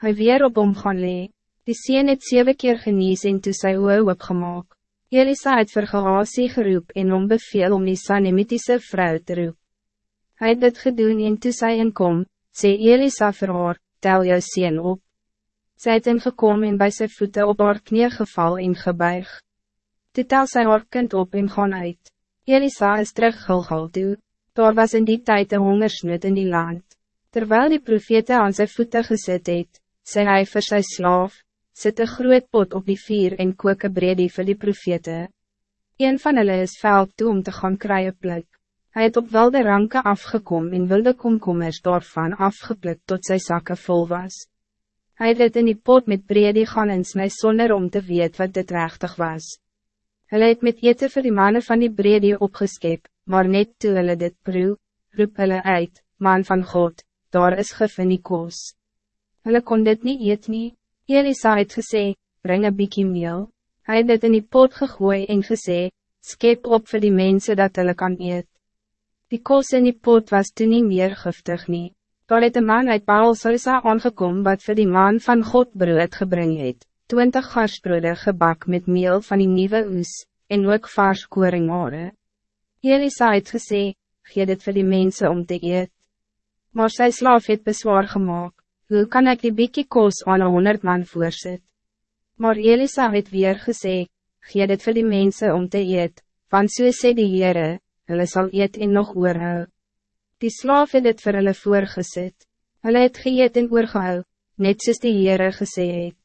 Hij weer op hom gaan lee. Die sien het zeven keer genies en toe sy oe opgemaak. Elisa het vir Gehasie geroep en om beveel om die Sanemitische vrou te roep. Hy het dit gedoen en toe sy inkom, sê Elisa vir haar, tel jou sien op. Sy het ingekom en bij sy voeten op haar knie geval en gebuig. Toe tel sy haar kind op en gaan uit. Elisa is terug Gilgal toe. Daar was in die tijd een hongersnood in die land. Terwijl die profete aan zijn voeten gezet het, zei hij vir sy slaaf, sit een groot pot op die vier en kook een bredie vir die profete. Een van hulle is veld toe om te gaan kraaien pluk. Hij het op wilde ranke afgekom en wilde komkommers daarvan afgepluk tot zijn zakken vol was. Hij het dit in die pot met bredie gaan snij sonder om te weet wat dit rechtig was. Hulle het met eten vir die mannen van die bredie opgeskep, maar net toe hulle dit proe, roep hulle uit, man van God, daar is gif in die koos. Hulle kon dit niet eet nie. Elisa het gesê, bring een bykie meel. Hy het dit in die pot gegooi en gesê, skep op voor die mensen dat hulle kan eet. Die koos in die pot was toen niet meer giftig nie. Daar het een man uit Baal Salisa aangekom wat voor die man van God brood gebring het, twintig garsbroode gebak met meel van die nieuwe oes, en ook vaars koringare. Elisa het gesê, gee dit vir die mensen om te eet. Maar sy slaaf het bezwaar gemaakt. Hoe kan ik die bikkie koos aan een honderd man voorzet? Maar Elisa het weer gesê, gee dit vir die mensen om te eet, want so sê die Heere, hulle sal eet en nog oorhou. Die slaaf het dit vir hulle voorgesit, hulle het geëet en oorgehou, net soos die Heere gesê het.